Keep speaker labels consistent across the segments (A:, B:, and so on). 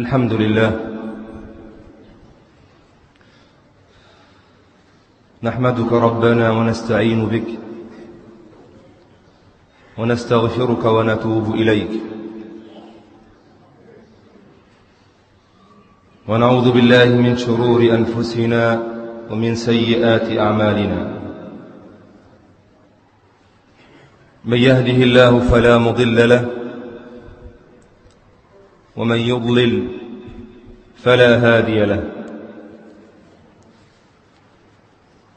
A: الحمد لله. نحمدك ربنا ونستعين بك ونستغفرك ونتوب إليك. ونعوذ بالله من شرور أنفسنا ومن سيئات أعمالنا. من يهده الله فلا مضل له ومن يضلل فلا هادي له.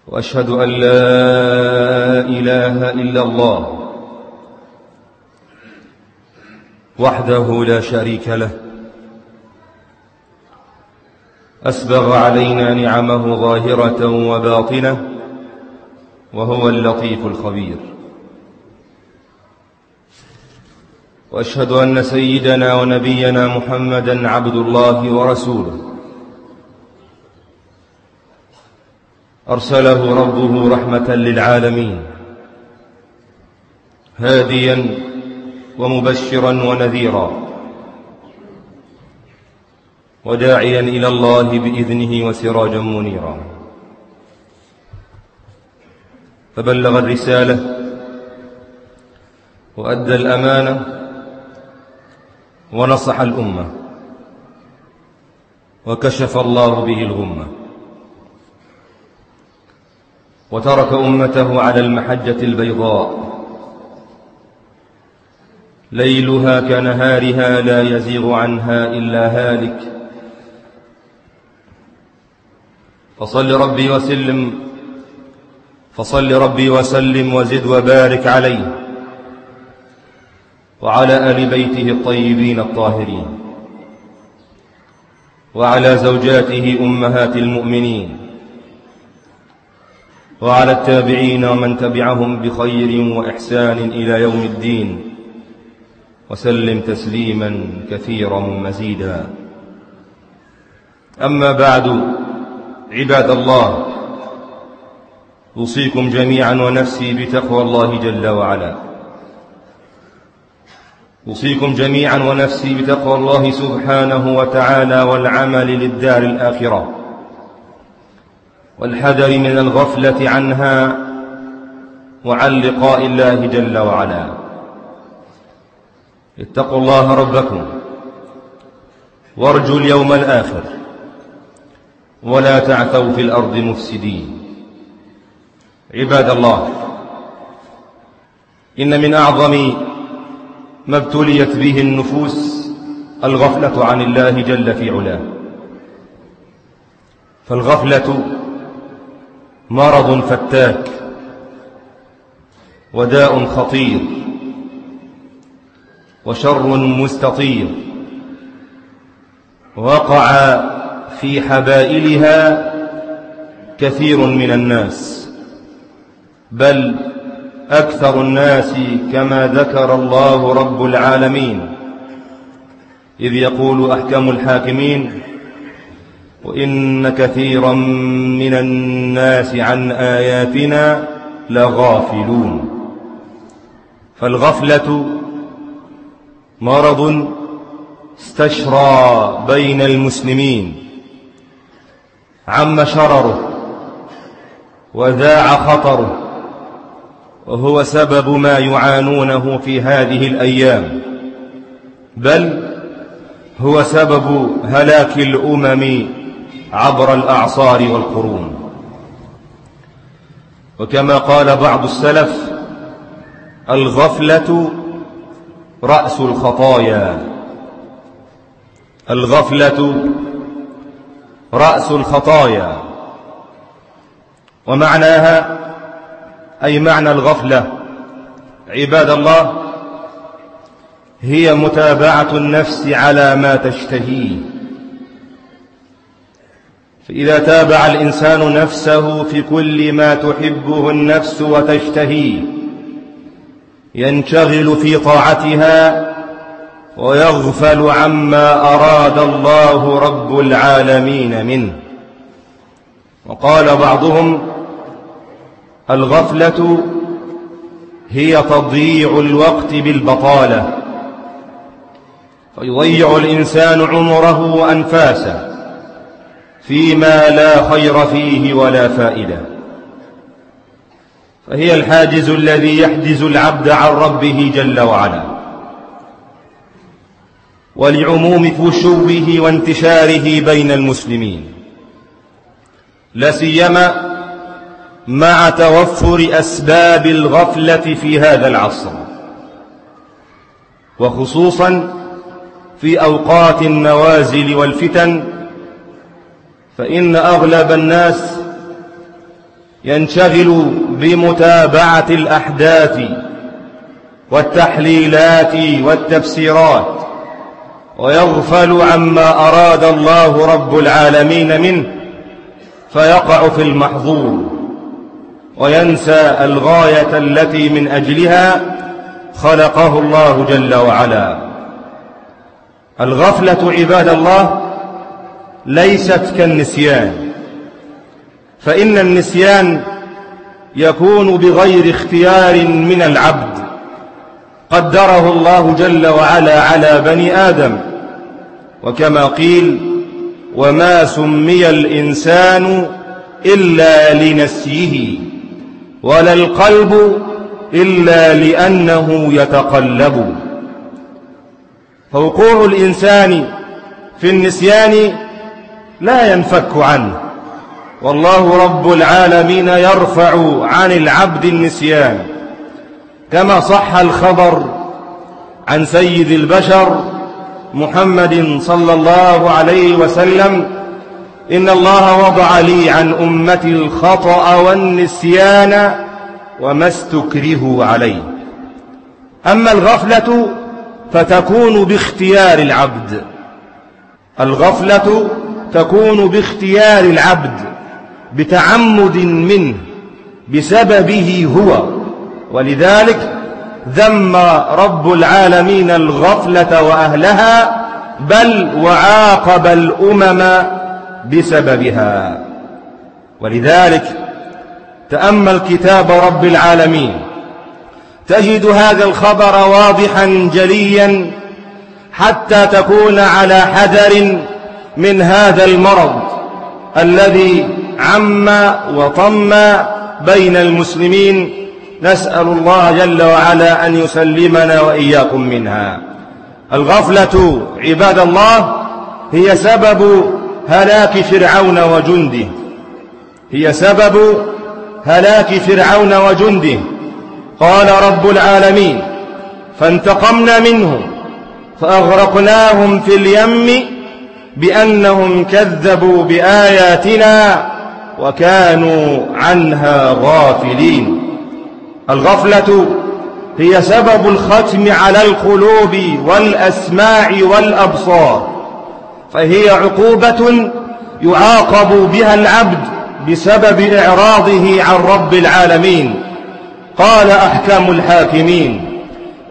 A: وأشهد أن لا إله إلا الله وحده لا شريك له. أسبغ علينا نعمه ظاهرة وباطنة وهو اللطيف الخبير. وأشهد أن سيدنا ونبينا محمدا عبد الله ورسوله. أرسله ربه رحمة للعالمين. هاديا ومبشرا ونذيرا. وداعيا إلى الله بإذنه وسراجا منيرا. فبلغ الرسالة وأدى الأمانة ونصح الأمة. وكشف الله به الغمة. وترك أمته على المحجة البيضاء. ليلها كنهارها لا يزيغ عنها إلا هالك. فصل ربي وسلم. فصل ربي وسلم وزد وبارك عليه. وعلى آل بيته الطيبين الطاهرين. وعلى زوجاته أمهات المؤمنين. وعلى التابعين ومن تبعهم بخير وإحسان إلى يوم الدين. وسلم تسليما كثيرا مزيدا. أما بعد عباد الله أوصيكم جميعا ونفسي بتقوى الله جل وعلا. أوصيكم جميعا ونفسي بتقوى الله سبحانه وتعالى والعمل للدار الآخرة. والحذر من الغفلة عنها وعن لقاء الله جل وعلا. اتقوا الله ربكم. وارجوا اليوم الآخر. ولا تعثوا في الأرض مفسدين. عباد الله إن من أعظم ما ابتليت به النفوس الغفلة عن الله جل في علاه. فالغفلة مرض فتاك وداء خطير وشر مستطير. وقع في حبائلها كثير من الناس بل أكثر الناس كما ذكر الله رب العالمين. إذ يقول أحكم الحاكمين وإن كثيرا من الناس عن آياتنا لغافلون. فالغفلة مرض استشرى بين المسلمين. عم شرره وذاع خطره. وهو سبب ما يعانونه في هذه الأيام. بل هو سبب هلاك الأمم عبر الأعصار والقرون. وكما قال بعض السلف الغفلة رأس الخطايا. الغفلة رأس الخطايا. ومعناها أي معنى الغفلة؟ عباد الله هي متابعة النفس على ما تشتهيه. فإذا تابع الإنسان نفسه في كل ما تحبه النفس وتشتهيه ينشغل في طاعتها ويغفل عما أراد الله رب العالمين منه. وقال بعضهم الغفلة هي تضييع الوقت بالبطالة. ويضيع الإنسان عمره وأنفاسه فيما لا خير فيه ولا فائدة. فهي الحاجز الذي يحجز العبد عن ربه جل وعلا. ولعموم فشوه وانتشاره بين المسلمين. لا سيما مع توفر أسباب الغفلة في هذا العصر وخصوصا في أوقات النوازل والفتن فإن أغلب الناس ينشغل بمتابعة الأحداث والتحليلات والتفسيرات ويغفل عما أراد الله رب العالمين منه فيقع في المحظور. وينسى الغاية التي من أجلها خلقه الله جل وعلا. الغفلة عباد الله ليست كالنسيان فإن النسيان يكون بغير اختيار من العبد. قدره الله جل وعلا على بني آدم وكما قيل وما سمي الإنسان إلا لنسيه. ولا القلب إلا لأنه يتقلب. فوقوع الإنسان في النسيان لا ينفك عنه. والله رب العالمين يرفع عن العبد النسيان. كما صح الخبر عن سيد البشر محمد صلى الله عليه وسلم إن الله وضع لي عن أمتي الخطأ والنسيان وما استكرهوا عليه أما الغفلة فتكون باختيار العبد. الغفلة تكون باختيار العبد بتعمد منه بسببه هو. ولذلك ذم رب العالمين الغفلة وأهلها بل وعاقب الأمم بسببها. ولذلك تأمل كتاب رب العالمين. تجد هذا الخبر واضحا جليا حتى تكون على حذر من هذا المرض الذي عم وطم بين المسلمين. نسأل الله جل وعلا أن يسلمنا وإياكم منها. الغفلة عباد الله هي سبب هلاك فرعون وجنده. هي سبب هلاك فرعون وجنده. قال رب العالمين فانتقمنا منهم فأغرقناهم في اليم بأنهم كذبوا بآياتنا وكانوا عنها غافلين. الغفلة هي سبب الختم على القلوب والأسماع والأبصار. فهي عقوبة يعاقب بها العبد بسبب إعراضه عن رب العالمين. قال أحكام الحاكمين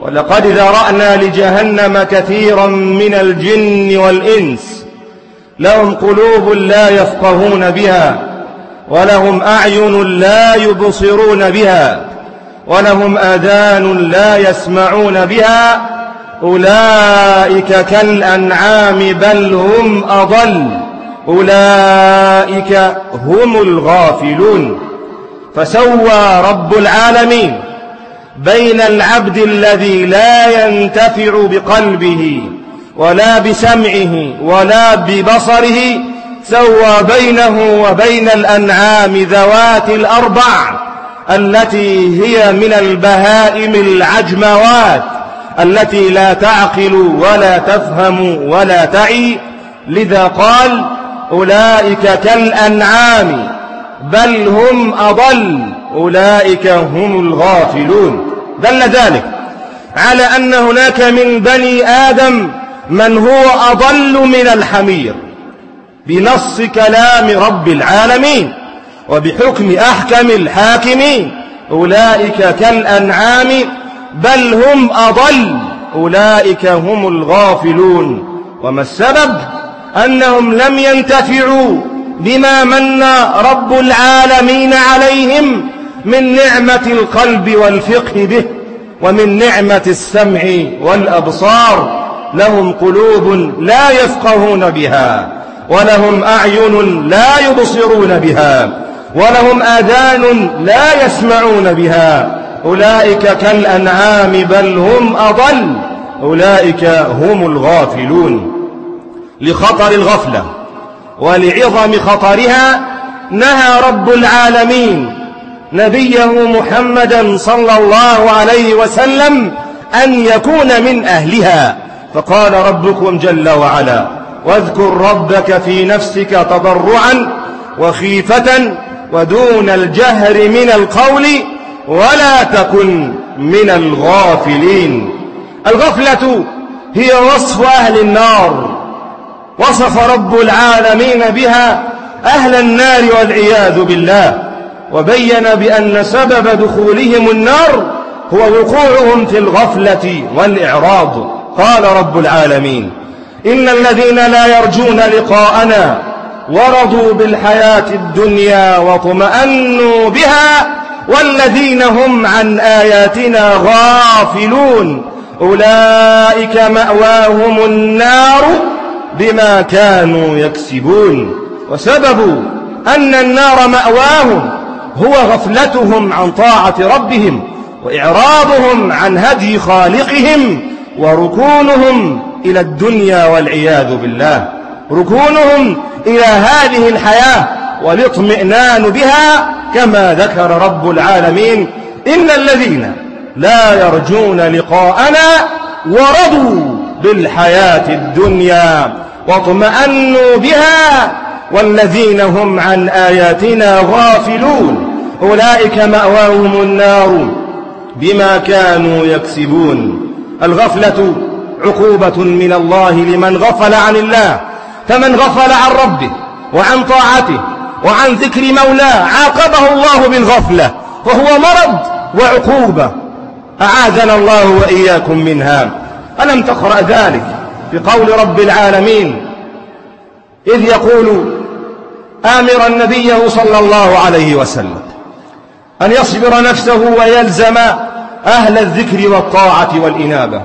A: ولقد ذرأنا لجهنم كثيرا من الجن والإنس لهم قلوب لا يفقهون بها ولهم أعين لا يبصرون بها ولهم آذان لا يسمعون بها أولئك كالأنعام بل هم أضل. أولئك هم الغافلون. فسوى رب العالمين بين العبد الذي لا ينتفع بقلبه ولا بسمعه ولا ببصره سوى بينه وبين الأنعام ذوات الأربع التي هي من البهائم العجموات. التي لا تعقل ولا تفهم ولا تعي. لذا قال أولئك كالأنعام بل هم أضل أولئك هم الغافلون. دل ذلك على أن هناك من بني آدم من هو أضل من الحمير بنص كلام رب العالمين وبحكم أحكم الحاكمين. أولئك كالأنعام بل هم أضل. أولئك هم الغافلون. وما السبب؟ أنهم لم ينتفعوا بما من رب العالمين عليهم من نعمة القلب والفقه به ومن نعمة السمع والأبصار. لهم قلوب لا يفقهون بها ولهم أعين لا يبصرون بها ولهم آذان لا يسمعون بها. أولئك كالأنعام بل هم أضل. أولئك هم الغافلون. لخطر الغفلة ولعظم خطرها نهى رب العالمين نبيه محمدا صلى الله عليه وسلم أن يكون من أهلها. فقال ربكم جل وعلا واذكر ربك في نفسك تضرعا وخيفة ودون الجهر من القول ولا تكن من الغافلين. الغفلة هي وصف أهل النار. وصف رب العالمين بها أهل النار والعياذ بالله. وبين بأن سبب دخولهم النار هو وقوعهم في الغفلة والإعراض. قال رب العالمين إن الذين لا يرجون لقاءنا ورضوا بالحياة الدنيا واطمأنوا بها والذين هم عن آياتنا غافلون. أولئك مأواهم النار بما كانوا يكسبون. وسبب أن النار مأواهم هو غفلتهم عن طاعة ربهم وإعراضهم عن هدي خالقهم وركونهم إلى الدنيا والعياذ بالله. ركونهم إلى هذه الحياة والإطمئنان بها كما ذكر رب العالمين إن الذين لا يرجون لقاءنا ورضوا بالحياة الدنيا واطمأنوا بها والذين هم عن آياتنا غافلون أولئك مأواهم النار بما كانوا يكسبون الغفلة عقوبة من الله لمن غفل عن الله فمن غفل عن ربه وعن طاعته وعن ذكر مولاه عاقبه الله بالغفلة وهو مرض وعقوبة. أعاذنا الله وإياكم منها. ألم تقرأ ذلك بقول رب العالمين؟ إذ يقول آمرا نبيه صلى الله عليه وسلم أن يصبر نفسه ويلزم أهل الذكر والطاعة والإنابة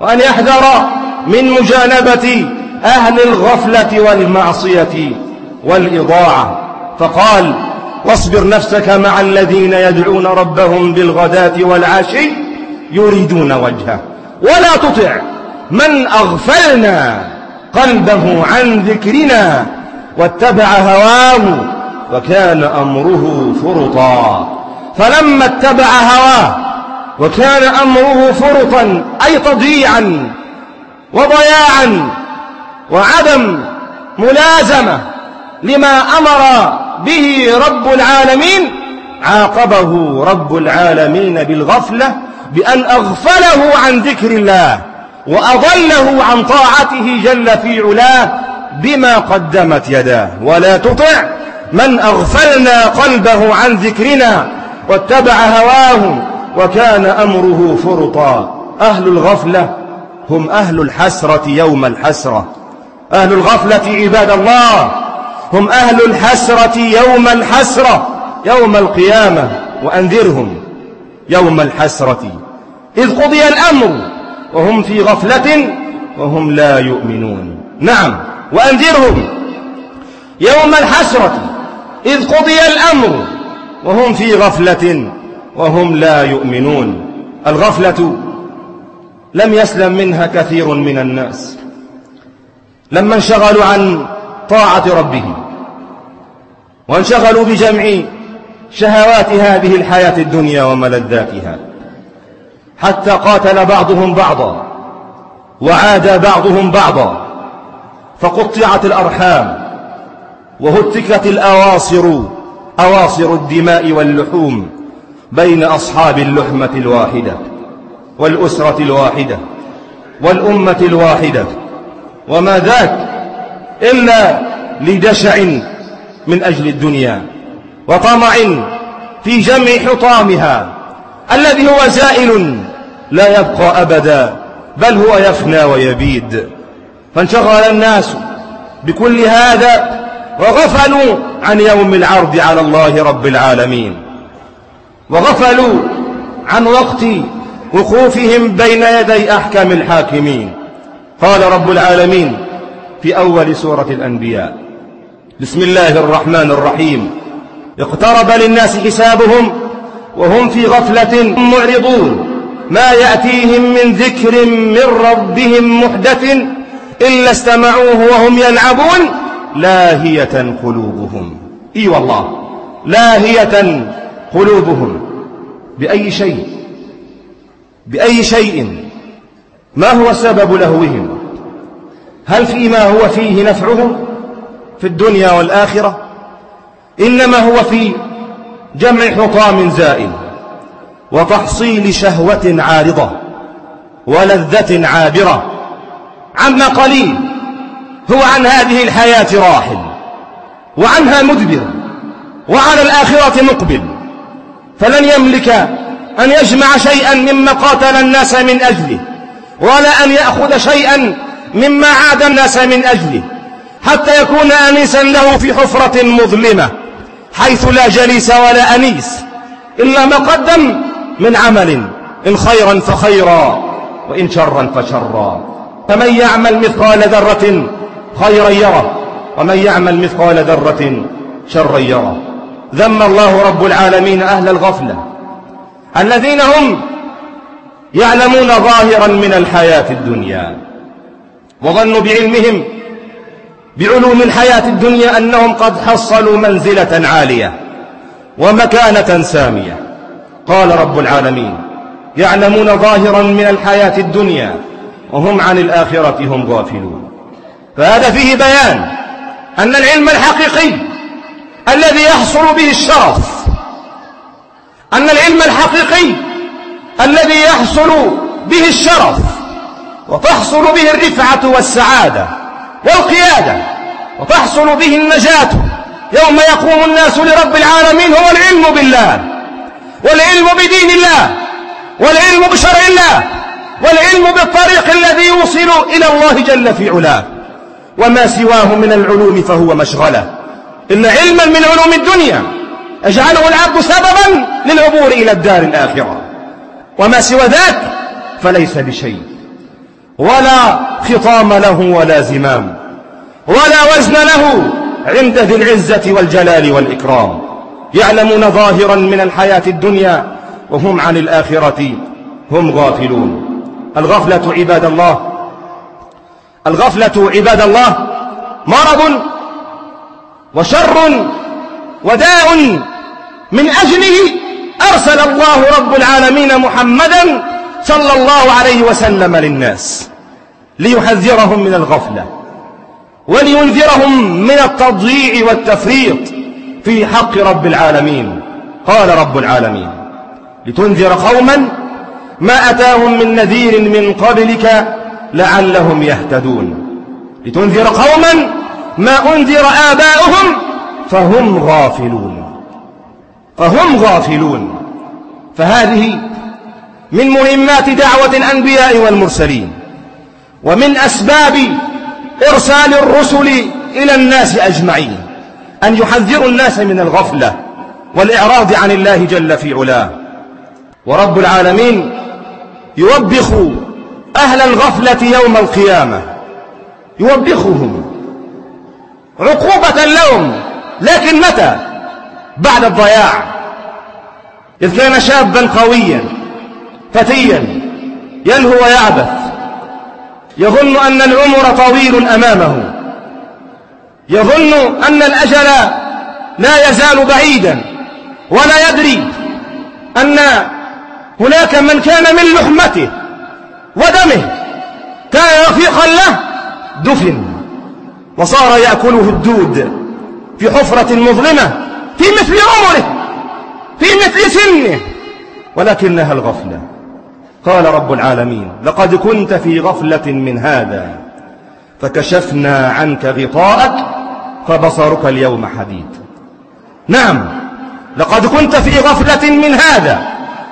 A: وأن يحذر من مجانبة أهل الغفلة والمعصية. والإضاعة. فقال واصبر نفسك مع الذين يدعون ربهم بالغداة والعشي يريدون وجهه. ولا تطع من أغفلنا قلبه عن ذكرنا واتبع هواه وكان أمره فرطا. فلما اتبع هواه وكان أمره فرطا أي تضييعا وضياعا وعدم ملازمة لما أمر به رب العالمين عاقبه رب العالمين بالغفلة بأن أغفله عن ذكر الله وأضله عن طاعته جل في علاه بما قدمت يداه. ولا تطع من أغفلنا قلبه عن ذكرنا واتبع هواه وكان أمره فرطا. أهل الغفلة هم أهل الحسرة يوم الحسرة. أهل الغفلة عباد الله. هم أهل الحسرة يوم الحسرة يوم القيامة وأنذرهم يوم الحسرة. إذ قضي الأمر وهم في غفلة وهم لا يؤمنون. نعم وأنذرهم يوم الحسرة. إذ قضي الأمر وهم في غفلة وهم لا يؤمنون. الغفلة لم يسلم منها كثير من الناس. لما انشغلوا عن طاعة ربهم وانشغلوا بجمع شهوات هذه الحياة الدنيا وملذاتها. حتى قاتل بعضهم بعضا وعاد بعضهم بعضا فقطعت الأرحام وهتكت الأواصر أواصر الدماء واللحوم بين أصحاب اللحمة الواحدة والأسرة الواحدة والأمة الواحدة. وما ذاك إلا لجشع من أجل الدنيا وطمع في جمع حطامها الذي هو زائل لا يبقى أبدا بل هو يفنى ويبيد. فانشغل الناس بكل هذا وغفلوا عن يوم العرض على الله رب العالمين. وغفلوا عن وقت وقوفهم بين يدي أحكم الحاكمين. قال رب العالمين في أول سورة الأنبياء. بسم الله الرحمن الرحيم. اقترب للناس حسابهم وهم في غفلة معرضون. ما يأتيهم من ذكر من ربهم محدث إلا استمعوه وهم يلعبون. لاهية قلوبهم. إي والله. لاهية قلوبهم. بأي شيء؟ بأي شيء؟ ما هو سبب لهوهم؟ هل فيما هو فيه نفعهم في الدنيا والآخرة؟ إنما هو في جمع حطام زائل وتحصيل شهوة عارضة ولذة عابرة. عما قليل هو عن هذه الحياة راحل وعنها مدبر وعلى الآخرة مقبل. فلن يملك أن يجمع شيئا مما قاتل الناس من أجله ولا أن يأخذ شيئا مما عاد الناس من أجله حتى يكون أنيسا له في حفرة مظلمة حيث لا جليس ولا أنيس إلا ما قدم من عمل إن خيرا فخيرا وإن شرا فشرا. فمن يعمل مثقال ذرة خيرا يره ومن يعمل مثقال ذرة شرا يره. ذم الله رب العالمين أهل الغفلة الذين هم يعلمون ظاهرا من الحياة الدنيا. وظنوا بعلمهم بعلوم الحياة الدنيا أنهم قد حصلوا منزلة عالية ومكانة سامية. قال رب العالمين يعلمون ظاهرا من الحياة الدنيا وهم عن الآخرة هم غافلون. فهذا فيه بيان أن العلم الحقيقي الذي يحصل به الشرف أن العلم الحقيقي الذي يحصل به الشرف وتحصل به الرفعة والسعادة والقيادة وتحصل به النجاة. يوم يقوم الناس لرب العالمين هو العلم بالله والعلم بدين الله والعلم بشرع الله والعلم بالطريق الذي يوصل إلى الله جل في علاه. وما سواه من العلوم فهو مشغلة. إن علما من علوم الدنيا يجعله العبد سببا للعبور إلى الدار الآخرة. وما سوى ذاك فليس بشيء. ولا خطام له ولا زمام ولا وزن له عند ذي العزة والجلال والإكرام. يعلمون ظاهرا من الحياة الدنيا وهم عن الآخرة هم غافلون. الغفلة عباد الله الغفلة عباد الله مرض وشر وداء من أجله. أرسل الله رب العالمين محمدا صلى الله عليه وسلم للناس. ليحذرهم من الغفلة ولينذرهم من التضييع والتفريط في حق رب العالمين. قال رب العالمين لتنذر قوما ما أتاهم من نذير من قبلك لعلهم يهتدون. لتنذر قوما ما أنذر آباؤهم فهم غافلون. فهم غافلون. فهذه من مهمات دعوة الأنبياء والمرسلين. ومن أسباب إرسال الرسل إلى الناس أجمعين أن يحذروا الناس من الغفلة والإعراض عن الله جل في علاه. ورب العالمين يوبخ أهل الغفلة يوم القيامة يوبخهم. عقوبة لهم لكن متى؟ بعد الضياع. إذ كان شابا قويا فتيا يلهو ويعبث. يظن أن العمر طويل أمامه. يظن أن الأجل لا يزال بعيدا. ولا يدري أن هناك من كان من لحمته ودمه كان رفيقا له دفن. وصار يأكله الدود في حفرة مظلمة في مثل عمره في مثل سنه ولكنها الغفلة. قال رب العالمين لقد كنت في غفلة من هذا فكشفنا عنك غطاءك فبصرك اليوم حديد. نعم لقد كنت في غفلة من هذا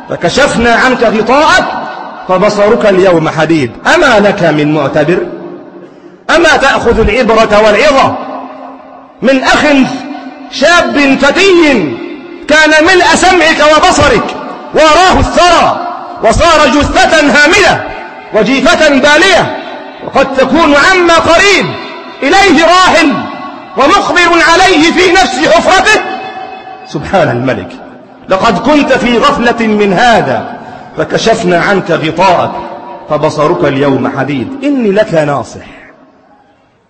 A: فكشفنا عنك غطاءك فبصرك اليوم حديد. أما لك من معتبر؟ أما تأخذ العبرة والعظة؟ من أخ شاب فتي كان ملء سمعك وبصرك وراه الثرى. وصار جثة هاملة وجيفة بالية وقد تكون عما قريب إليه راحل ومقبل عليه في نفس حفرته. سبحان الملك لقد كنت في غفلة من هذا فكشفنا عنك غطاءك فبصرك اليوم حديد. إني لك ناصح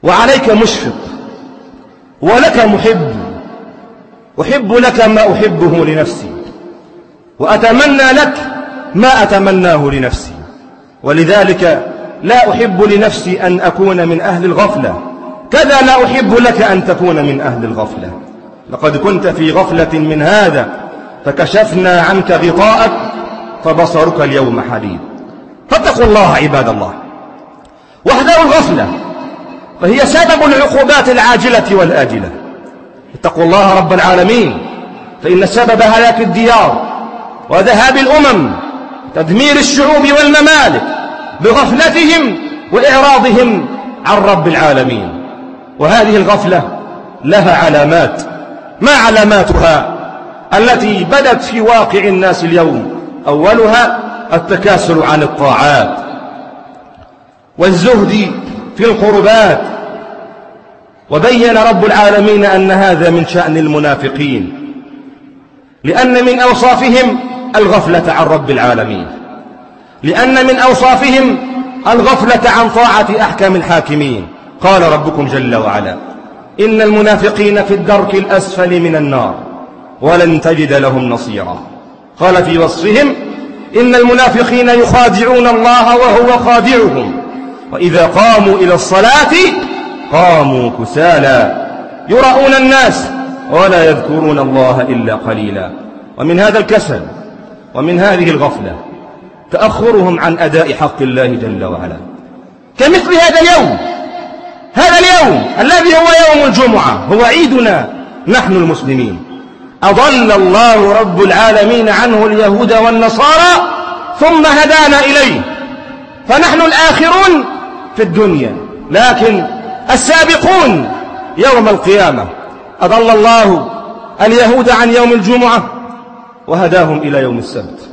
A: وعليك مشفق ولك محب أحب لك ما أحبه لنفسي وأتمنى لك ما أتمناه لنفسي ولذلك لا أحب لنفسي أن أكون من أهل الغفلة. كذا لا أحب لك أن تكون من أهل الغفلة. لقد كنت في غفلة من هذا فكشفنا عنك غطاءك فبصرك اليوم حديد. فاتقوا الله عباد الله. واحذروا الغفلة فهي سبب العقوبات العاجلة والآجلة. اتقوا الله رب العالمين فإن سبب هلاك الديار وذهاب الأمم تدمير الشعوب والممالك بغفلتهم وإعراضهم عن رب العالمين. وهذه الغفلة لها علامات ما علاماتها؟ التي بدت في واقع الناس اليوم أولها التكاسل عن الطاعات والزهد في القربات. وبين رب العالمين أن هذا من شأن المنافقين لأن من أوصافهم الغفلة عن رب العالمين. لأن من أوصافهم الغفلة عن طاعة أحكام الحاكمين. قال ربكم جل وعلا إن المنافقين في الدرك الأسفل من النار ولن تجد لهم نصيرا. قال في وصفهم إن المنافقين يخادعون الله وهو خادعهم وإذا قاموا إلى الصلاة قاموا كسالى يرؤون الناس ولا يذكرون الله إلا قليلا. ومن هذا الكسل ومن هذه الغفلة تأخرهم عن أداء حق الله جل وعلا. كمثل هذا اليوم هذا اليوم الذي هو يوم الجمعة هو عيدنا نحن المسلمين. أضل الله رب العالمين عنه اليهود والنصارى ثم هدانا إليه. فنحن الآخرون في الدنيا لكن السابقون يوم القيامة. أضل الله اليهود عن يوم الجمعة وهداهم إلى يوم السبت.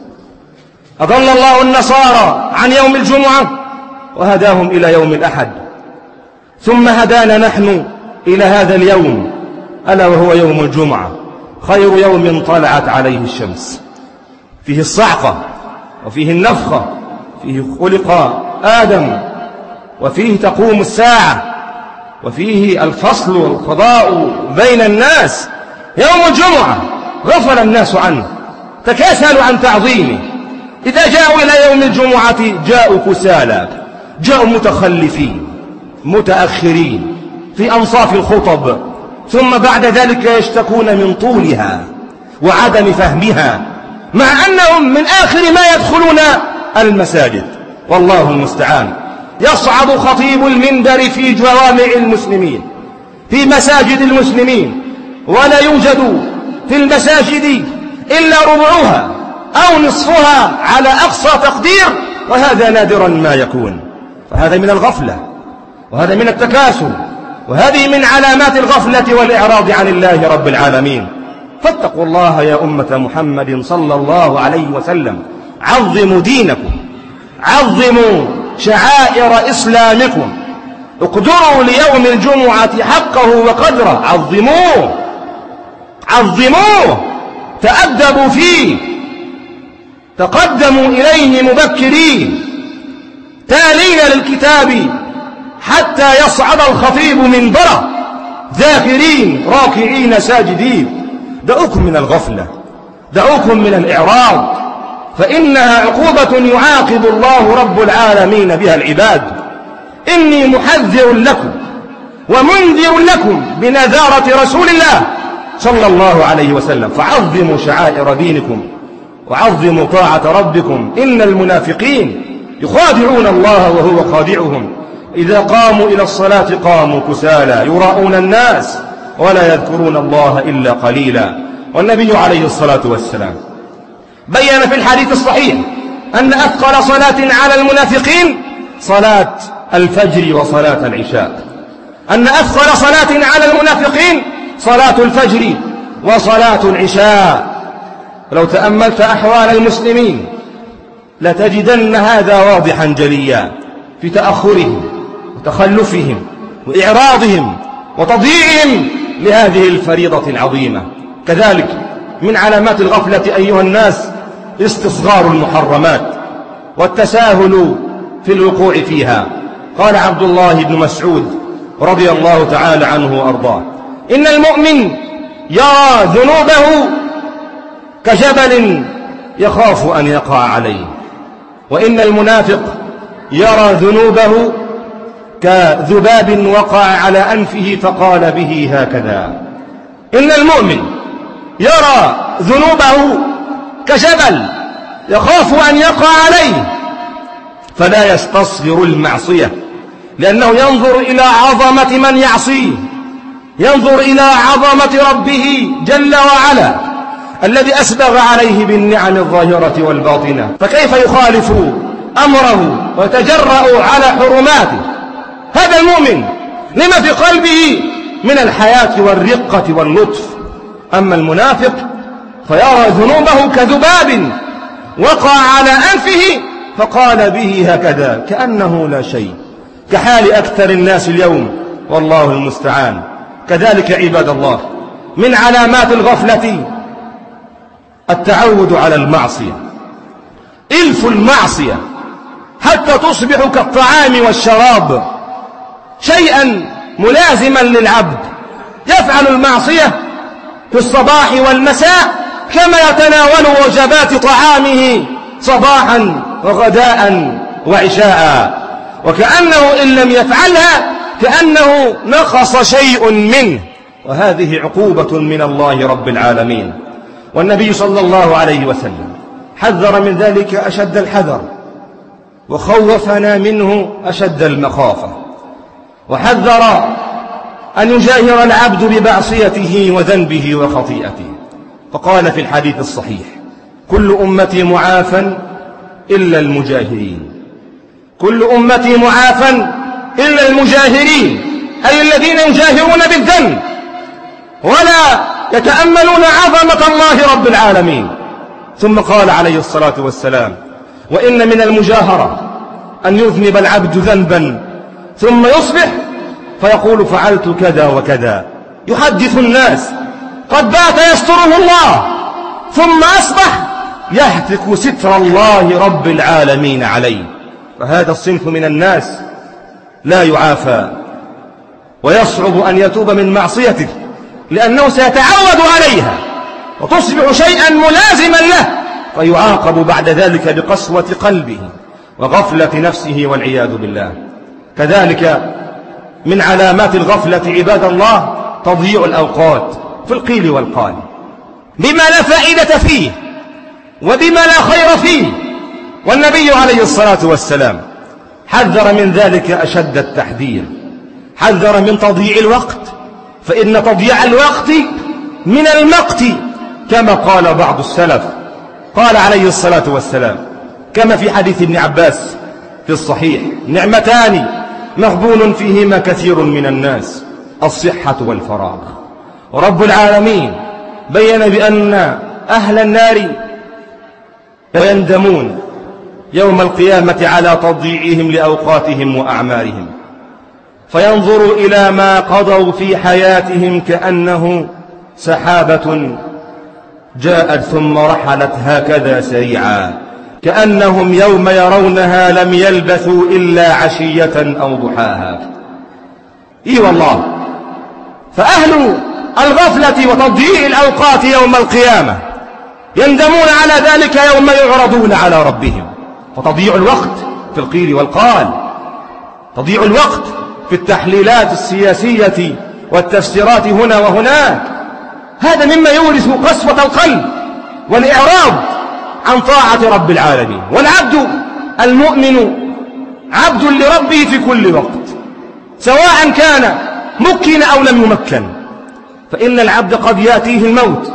A: أضل الله النصارى عن يوم الجمعة وهداهم إلى يوم الأحد. ثم هدانا نحن إلى هذا اليوم ألا وهو يوم الجمعة. خير يوم طلعت عليه الشمس. فيه الصعقة وفيه النفخة فيه خلق آدم وفيه تقوم الساعة وفيه الفصل والقضاء بين الناس. يوم الجمعة غفل الناس عنه. تكاسلوا عن تعظيمه. إذا جاءوا إلى يوم الجمعة جاءوا كسالى جاءوا متخلفين متأخرين في أنصاف الخطب ثم بعد ذلك يشتكون من طولها وعدم فهمها مع أنهم من آخر ما يدخلون المساجد. والله المستعان. يصعد خطيب المنبر في جوامع المسلمين في مساجد المسلمين ولا يوجد في المساجد إلا ربعها أو نصفها على أقصى تقدير وهذا نادرا ما يكون. فهذا من الغفلة وهذا من التكاسل وهذه من علامات الغفلة والإعراض عن الله رب العالمين. فاتقوا الله يا أمة محمد صلى الله عليه وسلم. عظموا دينكم. عظموا شعائر إسلامكم. اقدروا ليوم الجمعة حقه وقدره. عظموه. عظموه. تأدبوا فيه. تقدموا إليه مبكرين. تالين للكتاب حتى يصعد الخطيب منبره ذاكرين راكعين ساجدين. دعوكم من الغفلة. دعوكم من الإعراض. فإنها عقوبة يعاقب الله رب العالمين بها العباد. إني محذر لكم ومنذر لكم بنذارة رسول الله. صلى الله عليه وسلم. فعظموا شعائر دينكم وعظموا طاعة ربكم. إن المنافقين يخادعون الله وهو خادعهم. إذا قاموا إلى الصلاة قاموا كسالى يراءون الناس ولا يذكرون الله إلا قليلا. والنبي عليه الصلاة والسلام بين في الحديث الصحيح أن أثقل صلاة على المنافقين صلاة الفجر وصلاة العشاء. أن أثقل صلاة على المنافقين صلاة الفجر وصلاة العشاء. لو تأملت أحوال المسلمين لتجدن هذا واضحا جليا في تأخرهم تخلفهم وإعراضهم وتضييعهم لهذه الفريضة العظيمة. كذلك من علامات الغفلة أيها الناس استصغار المحرمات والتساهل في الوقوع فيها. قال عبد الله بن مسعود رضي الله تعالى عنه وأرضاه إن المؤمن يرى ذنوبه كجبل يخاف أن يقع عليه. وإن المنافق يرى ذنوبه كذباب وقع على أنفه فقال به هكذا. إن المؤمن يرى ذنوبه كجبل يخاف أن يقع عليه فلا يستصغر المعصية لأنه ينظر إلى عظمة من يعصيه. ينظر إلى عظمة ربه جل وعلا الذي أسبغ عليه بالنعم الظاهرة والباطنة. فكيف يخالف أمره ويتجرأ على حرماته؟ هذا المؤمن لما في قلبه من الحياة والرقة واللطف. أما المنافق فيرى ذنوبه كذباب وقع على أنفه فقال به هكذا كأنه لا شيء كحال أكثر الناس اليوم والله المستعان. كذلك عباد الله من علامات الغفلة التعود على المعصية. إلف المعصية حتى تصبح كالطعام والشراب شيئا ملازما للعبد. يفعل المعصية في الصباح والمساء كما يتناول وجبات طعامه صباحا وغداء وعشاء. وكأنه إن لم يفعلها كأنه نقص شيء منه. وهذه عقوبة من الله رب العالمين. والنبي صلى الله عليه وسلم حذر من ذلك أشد الحذر وخوفنا منه أشد المخافة. وحذر أن يجاهر العبد ببعصيته وذنبه وخطيئته. فقال في الحديث الصحيح كل أمتي معافى إلا المجاهرين. كل أمتي معافى إلا المجاهرين أي الذين يجاهرون بالذنب ولا يتأملون عظمة الله رب العالمين. ثم قال عليه الصلاة والسلام وإن من المجاهرة أن يذنب العبد ذنبا ثم يصبح فيقول فعلت كذا وكذا. يحدث الناس قد بات يستره الله ثم أصبح يهتك ستر الله رب العالمين عليه. فهذا الصنف من الناس لا يعافى ويصعب أن يتوب من معصيته لأنه سيتعود عليها وتصبح شيئا ملازما له فيعاقب بعد ذلك بقسوة قلبه وغفلة نفسه والعياذ بالله. كذلك من علامات الغفلة عباد الله تضييع الأوقات في القيل والقال. بما لا فائدة فيه وبما لا خير فيه والنبي عليه الصلاة والسلام حذر من ذلك أشد التحذير. حذر من تضييع الوقت. فإن تضييع الوقت من المقت كما قال بعض السلف. قال عليه الصلاة والسلام كما في حديث ابن عباس في الصحيح نعمتان مغبون فيهما كثير من الناس الصحة والفراغ. ورب العالمين بين بأن أهل النار يندمون يوم القيامة على تضييعهم لأوقاتهم وأعمارهم. فينظر إلى ما قضوا في حياتهم كأنه سحابة جاءت ثم رحلت هكذا سريعا. كأنهم يوم يرونها لم يلبثوا إلا عشية أو ضحاها. إي والله. فأهل الغفلة وتضييع الأوقات يوم القيامة يندمون على ذلك يوم يعرضون على ربهم. فتضيع الوقت في القيل والقال. تضيع الوقت في التحليلات السياسية والتفسيرات هنا وهناك. هذا مما يورث قسوة القلب والإعراض عن طاعة رب العالمين. والعبد المؤمن عبد لربه في كل وقت. سواء كان مكن أو لم يمكن. فإن العبد قد يأتيه الموت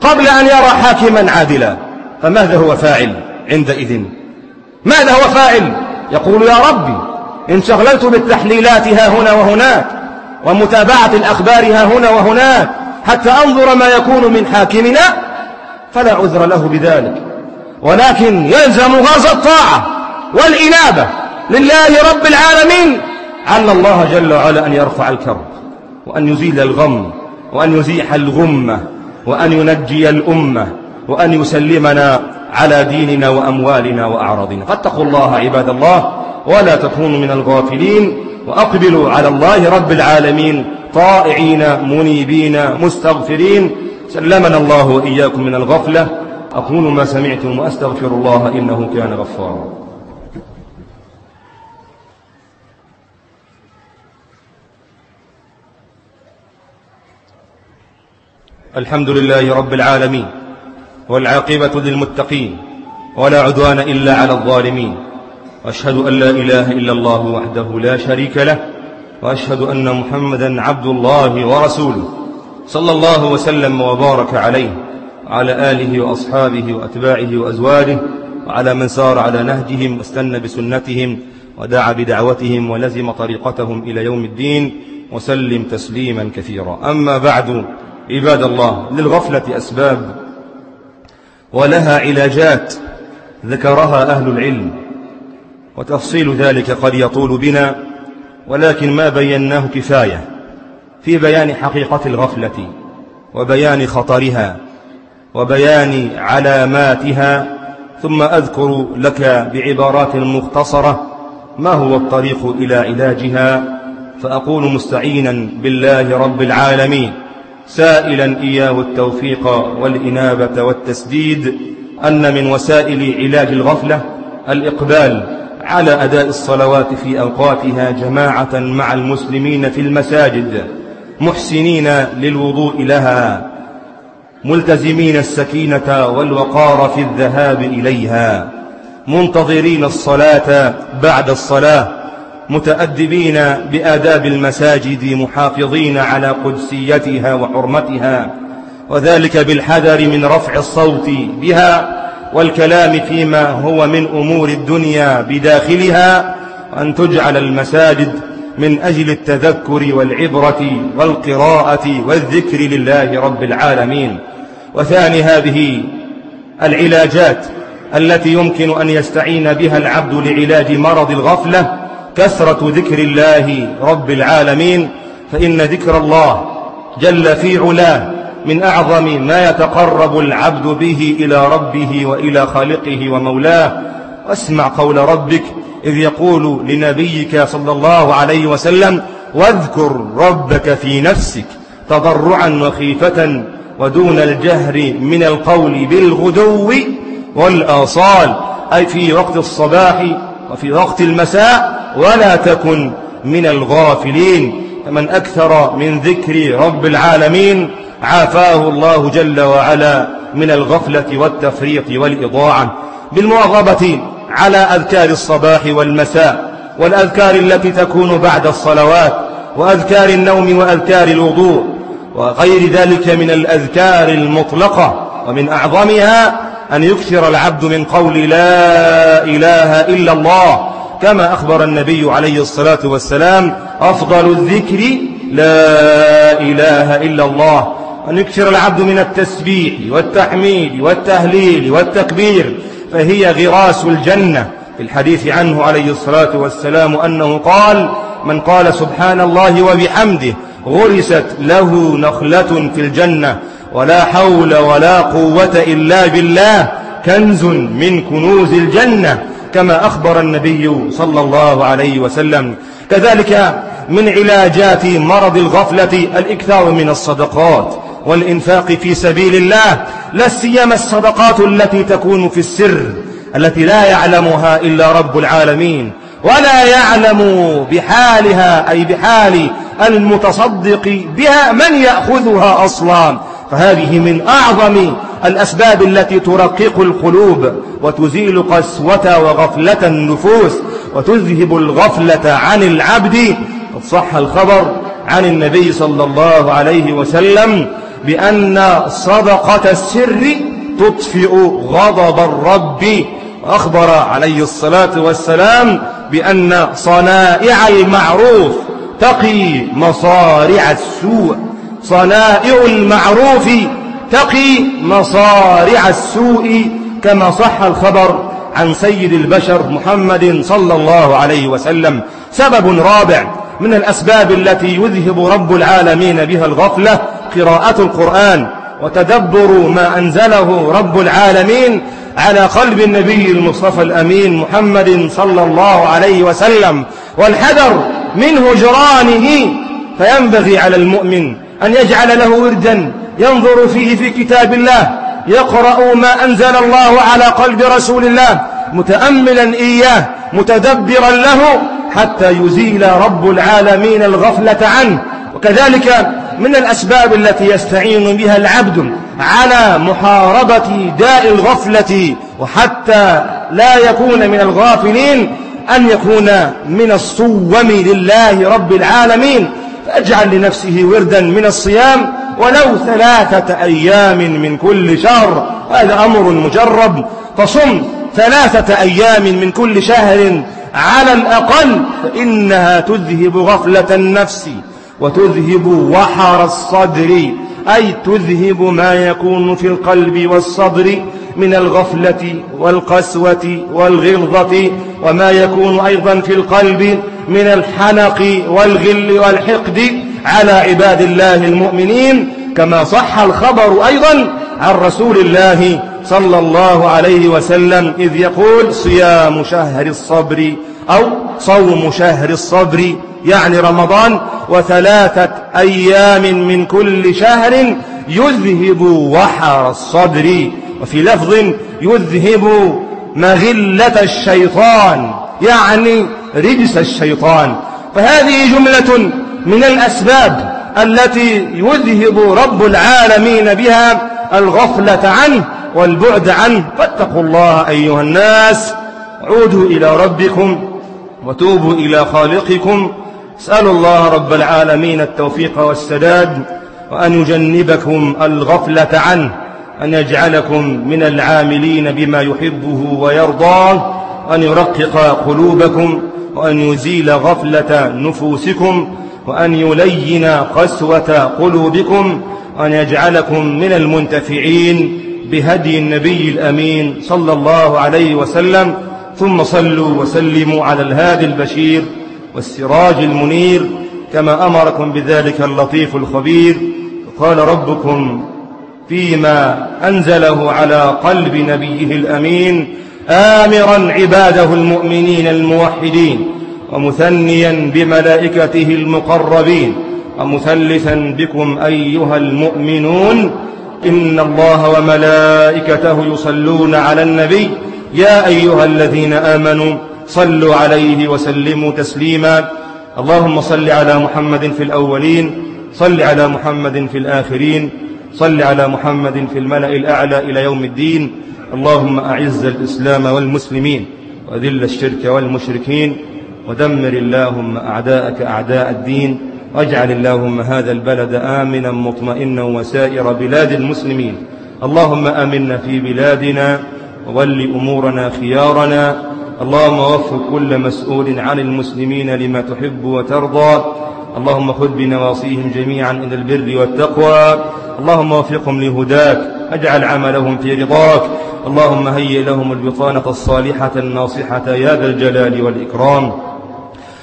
A: قبل أن يرى حاكما عادلا. فماذا هو فاعل عندئذ؟ ماذا هو فاعل؟ يقول يا ربي إن شغلت بالتحليلات ها هنا وهناك ومتابعة الأخبار ها هنا وهناك حتى أنظر ما يكون من حاكمنا فلا عذر له بذلك. ولكن يلزم غاز الطاعة والإنابة لله رب العالمين عل الله جل وعلا أن يرفع الكرب وأن يزيل الغم وأن يزيح الغمة وأن ينجي الأمة وأن يسلمنا على ديننا وأموالنا وأعراضنا. فاتقوا الله عباد الله ولا تكونوا من الغافلين وأقبلوا على الله رب العالمين. طائعين منيبين مستغفرين. سلمنا الله وإياكم من الغفلة. أقول ما سمعتم وأستغفر الله إنه كان غفارا. الحمد لله رب العالمين. والعاقبة للمتقين ولا عدوان إلا على الظالمين. وأشهد أن لا إله إلا الله وحده لا شريك له وأشهد أن محمدا عبد الله ورسوله. صلى الله وسلم وبارك عليه وعلى آله وأصحابه وأتباعه وأزواجه وعلى من سار على نهجهم واستنى بسنتهم ودعا بدعوتهم ولزم طريقتهم إلى يوم الدين وسلم تسليما كثيرا. أما بعد عباد الله للغفلة أسباب ولها علاجات ذكرها أهل العلم وتفصيل ذلك قد يطول بنا ولكن ما بيناه كفاية في بيان حقيقة الغفلة وبيان خطرها وبيان علاماتها. ثم أذكر لك بعبارات مختصرة ما هو الطريق إلى علاجها فأقول مستعينا بالله رب العالمين. سائلا إياه التوفيق والإنابة والتسديد أن من وسائل علاج الغفلة الإقبال على أداء الصلوات في أوقاتها جماعة مع المسلمين في المساجد محسنين للوضوء لها ملتزمين السكينة والوقار في الذهاب إليها منتظرين الصلاة بعد الصلاة متأدبين بآداب المساجد محافظين على قدسيتها وحرمتها وذلك بالحذر من رفع الصوت بها والكلام فيما هو من أمور الدنيا بداخلها أن تجعل المساجد من أجل التذكر والعبرة والقراءة والذكر لله رب العالمين. وثاني هذه العلاجات التي يمكن أن يستعين بها العبد لعلاج مرض الغفلة كثرة ذكر الله رب العالمين فإن ذكر الله جل في علاه من أعظم ما يتقرب العبد به إلى ربه وإلى خالقه ومولاه. واسمع قول ربك إذ يقول لنبيك صلى الله عليه وسلم واذكر ربك في نفسك تضرعا وخيفة ودون الجهر من القول بالغدو والآصال أي في وقت الصباح وفي وقت المساء ولا تكن من الغافلين. فمن أكثر من ذكر رب العالمين عافاه الله جل وعلا من الغفلة والتفريط والإضاعة. بالمواظبة على أذكار الصباح والمساء والأذكار التي تكون بعد الصلوات وأذكار النوم وأذكار الوضوء وغير ذلك من الأذكار المطلقة. ومن أعظمها أن يكثر العبد من قول لا إله إلا الله كما أخبر النبي عليه الصلاة والسلام أفضل الذكر لا إله إلا الله. أن يكثر العبد من التسبيح والتحميد والتهليل والتكبير فهي غراس الجنة. في الحديث عنه عليه الصلاة والسلام أنه قال من قال سبحان الله وبحمده غرست له نخلة في الجنة ولا حول ولا قوة إلا بالله كنز من كنوز الجنة. كما أخبر النبي صلى الله عليه وسلم. كذلك من علاجات مرض الغفلة الإكثار من الصدقات والإنفاق في سبيل الله لا سيما الصدقات التي تكون في السر التي لا يعلمها إلا رب العالمين ولا يعلم بحالها أي بحال المتصدق بها من يأخذها أصلا. فهذه من أعظم الأسباب التي ترقق القلوب وتزيل قسوة وغفلة النفوس وتذهب الغفلة عن العبد. قد صح الخبر عن النبي صلى الله عليه وسلم بأن صدقة السر تطفئ غضب الرب. أخبر عليه الصلاة والسلام بأن صنائع المعروف تقي مصارع السوء. صنائع المعروف تقي مصارع السوء كما صح الخبر عن سيد البشر محمد صلى الله عليه وسلم. سبب رابع من الأسباب التي يذهب رب العالمين بها الغفلة قراءة القرآن وتدبر ما أنزله رب العالمين على قلب النبي المصطفى الأمين محمد صلى الله عليه وسلم. والحذر من هجرانه فينبغي على المؤمن أن يجعل له وردا ينظر فيه في كتاب الله يقرأ ما أنزل الله على قلب رسول الله متأملا إياه متدبرا له حتى يزيل رب العالمين الغفلة عنه. وكذلك من الأسباب التي يستعين بها العبد على محاربة داء الغفلة وحتى لا يكون من الغافلين أن يكون من الصوم لله رب العالمين. فاجعل لنفسه وردا من الصيام ولو ثلاثة أيام من كل شهر. هذا أمر مجرب. فصم ثلاثة أيام من كل شهر على الأقل فإنها تذهب غفلة النفس وتذهب وحر الصدر أي تذهب ما يكون في القلب والصدر. من الغفلة والقسوة والغلظة وما يكون أيضا في القلب من الحنق والغل والحقد على عباد الله المؤمنين كما صح الخبر أيضا عن رسول الله صلى الله عليه وسلم إذ يقول صيام شهر الصبر أو صوم شهر الصبر يعني رمضان وثلاثة أيام من كل شهر يذهب وحر الصدر وفي لفظ يذهب مغلة الشيطان يعني رجس الشيطان. فهذه جملة من الأسباب التي يذهب رب العالمين بها الغفلة عنه والبعد عنه. فاتقوا الله أيها الناس عودوا إلى ربكم وتوبوا إلى خالقكم. اسألوا الله رب العالمين التوفيق والسداد وأن يجنبكم الغفلة عنه. أن يجعلكم من العاملين بما يحبه ويرضاه وأن يرقق قلوبكم وأن يزيل غفلة نفوسكم وأن يلين قسوة قلوبكم وأن يجعلكم من المنتفعين بهدي النبي الأمين صلى الله عليه وسلم. ثم صلوا وسلموا على الهادي البشير والسراج المنير كما أمركم بذلك اللطيف الخبير. قال ربكم فيما أنزله على قلب نبيه الأمين آمرا عباده المؤمنين الموحدين ومثنيا بملائكته المقربين ومثلثا بكم أيها المؤمنون إن الله وملائكته يصلون على النبي يا أيها الذين آمنوا صلوا عليه وسلموا تسليما. اللهم صل على محمد في الأولين صل على محمد في الآخرين. صل على محمد في الملأ الأعلى إلى يوم الدين. اللهم أعز الإسلام والمسلمين وذل الشرك والمشركين ودمر اللهم أعداءك أعداء الدين. واجعل اللهم هذا البلد آمنا مطمئنا وسائر بلاد المسلمين. اللهم آمنا في بلادنا وول أمورنا خيارنا. اللهم وفق كل مسؤول عن المسلمين لما تحب وترضى. اللهم خذ بنواصيهم جميعا إلى البر والتقوى. اللهم وفقهم لهداك اجعل عملهم في رضاك اللهم هيئ لهم البطانة الصالحة الناصحة يا ذا الجلال والإكرام.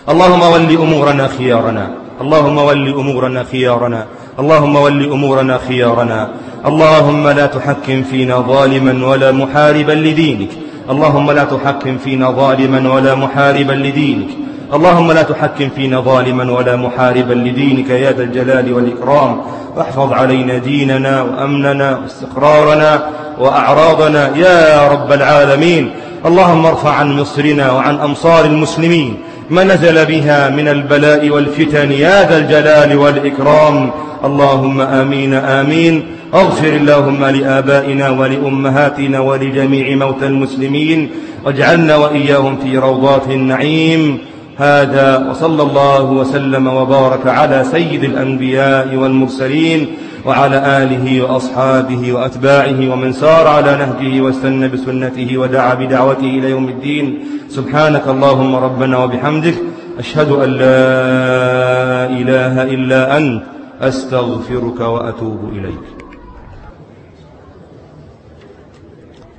A: اللهم ول أمورنا خيارنا اللهم ول أمورنا خيارنا اللهم ول أمورنا خيارنا. اللهم لا تحكم فينا ظالما ولا محاربا لدينك. اللهم لا تحكم فينا ظالما ولا محاربا لدينك. اللهم لا تحكم فينا ظالما ولا محاربا لدينك يا ذا الجلال والإكرام. واحفظ علينا ديننا وأمننا واستقرارنا وأعراضنا يا رب العالمين. اللهم ارفع عن مصرنا وعن أمصار المسلمين. ما نزل بها من البلاء والفتن يا ذا الجلال والإكرام. اللهم آمين آمين. اغفر اللهم لآبائنا ولأمهاتنا ولجميع موتى المسلمين. واجعلنا وإياهم في روضات النعيم. هذا وصلى الله وسلم وبارك على سيد الأنبياء والمرسلين وعلى آله وأصحابه وأتباعه ومن سار على نهجه واستنى بسنته ودعا بدعوته إلى يوم الدين. سبحانك اللهم ربنا وبحمدك أشهد أن لا إله إلا أنت أستغفرك وأتوب إليك.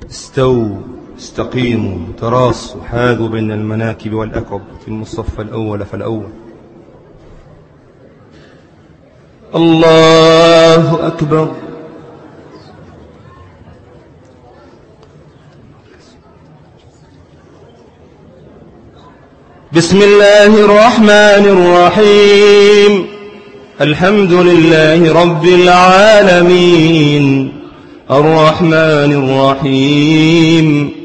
A: استووا. استقيموا تراصوا حاذوا بين المناكب والأكب في المصف الأول فالأول. الله أكبر. بسم الله الرحمن الرحيم. الحمد لله رب العالمين. الرحمن الرحيم.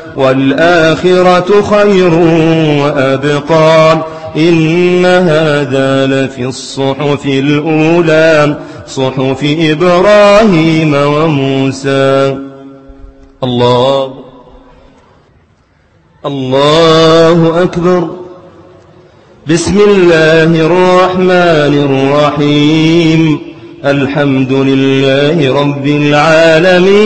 A: والآخرة خير وأبقى. إن هذا لفي الصحف الأولى صحف إبراهيم وموسى. الله الله أكبر. بسم الله الرحمن الرحيم. الحمد لله رب العالمين.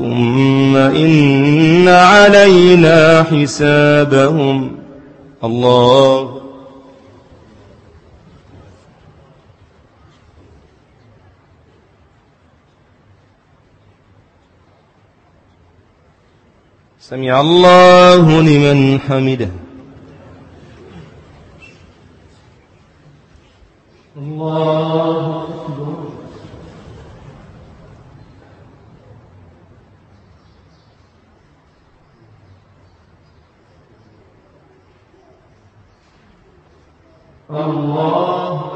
A: ثم إن علينا حسابهم. الله. سمع الله لمن حمده. الله أكبر. الله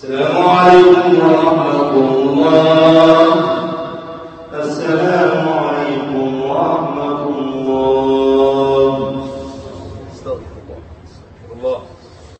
A: So.